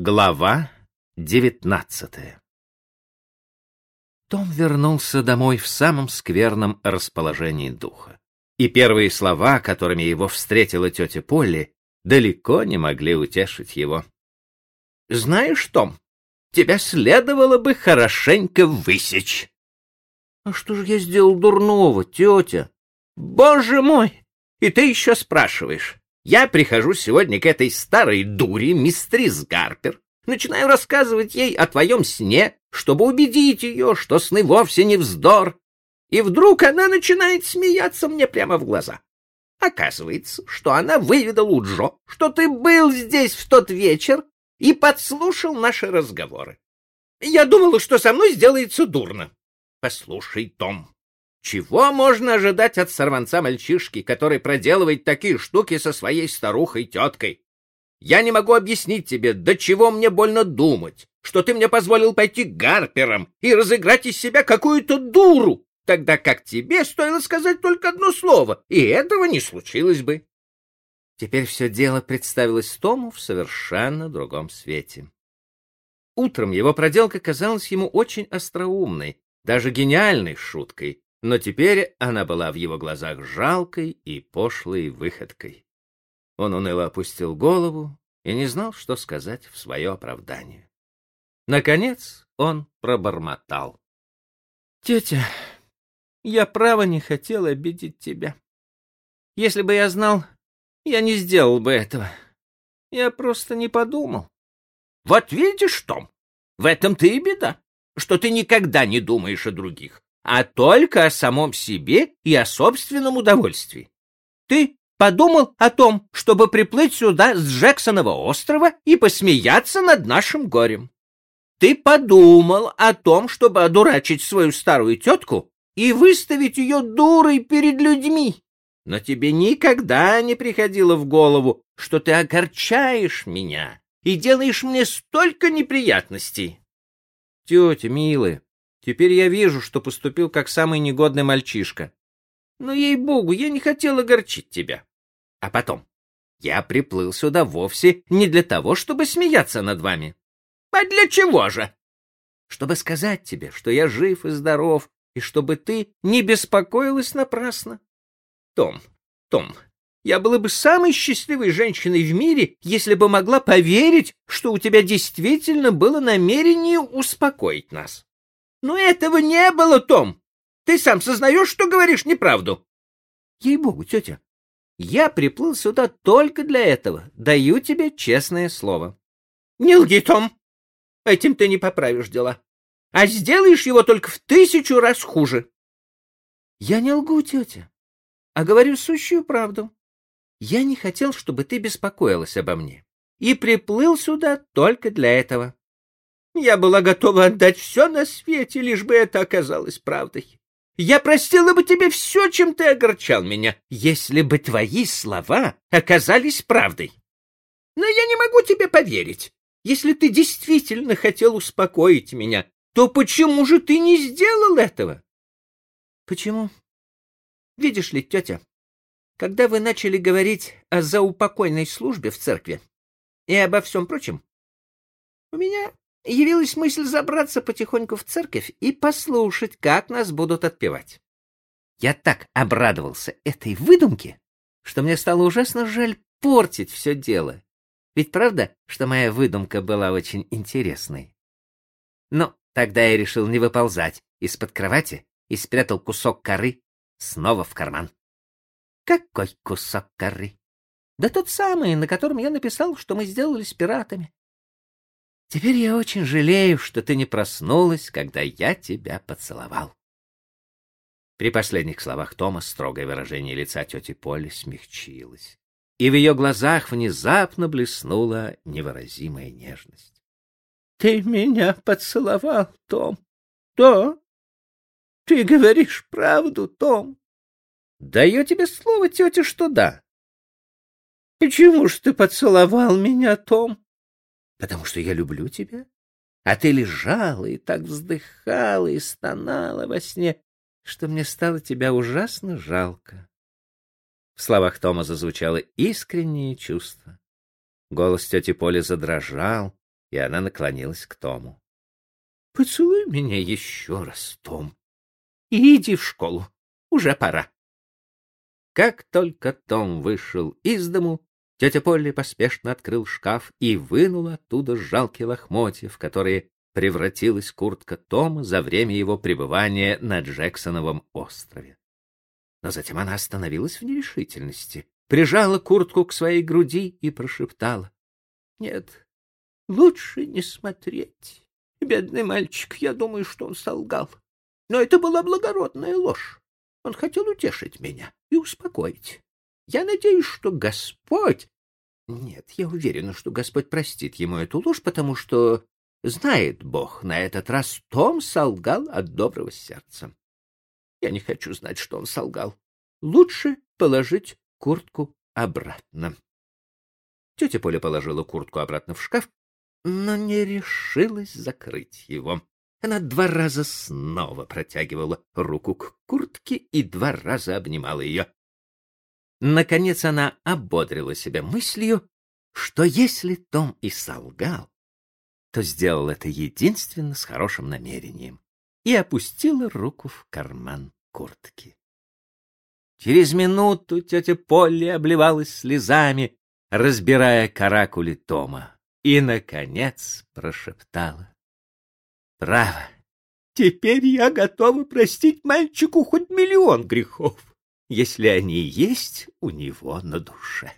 Глава девятнадцатая Том вернулся домой в самом скверном расположении духа. И первые слова, которыми его встретила тетя Полли, далеко не могли утешить его. — Знаешь, Том, тебя следовало бы хорошенько высечь. — А что же я сделал дурного, тетя? — Боже мой! И ты еще спрашиваешь. Я прихожу сегодня к этой старой дуре, мистрис Гарпер, начинаю рассказывать ей о твоем сне, чтобы убедить ее, что сны вовсе не вздор. И вдруг она начинает смеяться мне прямо в глаза. Оказывается, что она выведала у Джо, что ты был здесь в тот вечер и подслушал наши разговоры. Я думала, что со мной сделается дурно. Послушай, Том, чего можно ожидать от сорванца-мальчишки, который проделывает такие штуки со своей старухой-теткой? Я не могу объяснить тебе, до чего мне больно думать, что ты мне позволил пойти к Гарперам и разыграть из себя какую-то дуру, тогда как тебе стоило сказать только одно слово, и этого не случилось бы. Теперь все дело представилось Тому в совершенно другом свете. Утром его проделка казалась ему очень остроумной, даже гениальной шуткой, но теперь она была в его глазах жалкой и пошлой выходкой. Он уныло опустил голову и не знал, что сказать в свое оправдание. Наконец он пробормотал. — Тетя, я право не хотел обидеть тебя. Если бы я знал, я не сделал бы этого. Я просто не подумал. — Вот видишь, Том, в этом ты и беда, что ты никогда не думаешь о других а только о самом себе и о собственном удовольствии. Ты подумал о том, чтобы приплыть сюда с Джексонова острова и посмеяться над нашим горем. Ты подумал о том, чтобы одурачить свою старую тетку и выставить ее дурой перед людьми. Но тебе никогда не приходило в голову, что ты огорчаешь меня и делаешь мне столько неприятностей. Тетя, милая, Теперь я вижу, что поступил как самый негодный мальчишка. Но, ей-богу, я не хотел огорчить тебя. А потом, я приплыл сюда вовсе не для того, чтобы смеяться над вами. А для чего же? Чтобы сказать тебе, что я жив и здоров, и чтобы ты не беспокоилась напрасно. Том, Том, я была бы самой счастливой женщиной в мире, если бы могла поверить, что у тебя действительно было намерение успокоить нас. Но этого не было, Том. Ты сам сознаешь, что говоришь неправду. Ей-богу, тетя, я приплыл сюда только для этого. Даю тебе честное слово. Не лги, Том. Этим ты не поправишь дела. А сделаешь его только в тысячу раз хуже. Я не лгу, тетя, а говорю сущую правду. Я не хотел, чтобы ты беспокоилась обо мне. И приплыл сюда только для этого. Я была готова отдать все на свете, лишь бы это оказалось правдой. Я простила бы тебе все, чем ты огорчал меня, если бы твои слова оказались правдой. Но я не могу тебе поверить. Если ты действительно хотел успокоить меня, то почему же ты не сделал этого? Почему? Видишь ли, тетя, когда вы начали говорить о заупокойной службе в церкви и обо всем прочем, у меня явилась мысль забраться потихоньку в церковь и послушать, как нас будут отпевать. Я так обрадовался этой выдумке, что мне стало ужасно жаль портить все дело. Ведь правда, что моя выдумка была очень интересной? Но тогда я решил не выползать из-под кровати и спрятал кусок коры снова в карман. Какой кусок коры? Да тот самый, на котором я написал, что мы сделались пиратами. Теперь я очень жалею, что ты не проснулась, когда я тебя поцеловал. При последних словах Тома строгое выражение лица тети Поли смягчилось, и в ее глазах внезапно блеснула невыразимая нежность. — Ты меня поцеловал, Том? — Да. — Ты говоришь правду, Том? — Даю тебе слово, тетя, что да. — Почему ж ты поцеловал меня, Том? Потому что я люблю тебя. А ты лежала и так вздыхала и стонала во сне, что мне стало тебя ужасно жалко. В словах Тома зазвучало искреннее чувство. Голос тети Поли задрожал, и она наклонилась к Тому. — Поцелуй меня еще раз, Том, иди в школу. Уже пора. Как только Том вышел из дому, тетя Полли поспешно открыл шкаф и вынул оттуда жалкие лохмотья, в которые превратилась куртка Тома за время его пребывания на Джексоновом острове. Но затем она остановилась в нерешительности, прижала куртку к своей груди и прошептала. — Нет, лучше не смотреть. Бедный мальчик, я думаю, что он солгал. Но это была благородная ложь. Он хотел утешить меня и успокоить. Я надеюсь, что Господь... Нет, я уверена, что Господь простит ему эту ложь, потому что, знает Бог, на этот раз Том солгал от доброго сердца. Я не хочу знать, что он солгал. Лучше положить куртку обратно. Тетя Поля положила куртку обратно в шкаф, но не решилась закрыть его. Она два раза снова протягивала руку к куртке и два раза обнимала ее. Наконец она ободрила себя мыслью, что если Том и солгал, то сделал это единственно с хорошим намерением и опустила руку в карман куртки. Через минуту тетя Полли обливалась слезами, разбирая каракули Тома, и, наконец, прошептала. Право. Теперь я готова простить мальчику хоть миллион грехов, если они есть у него на душе.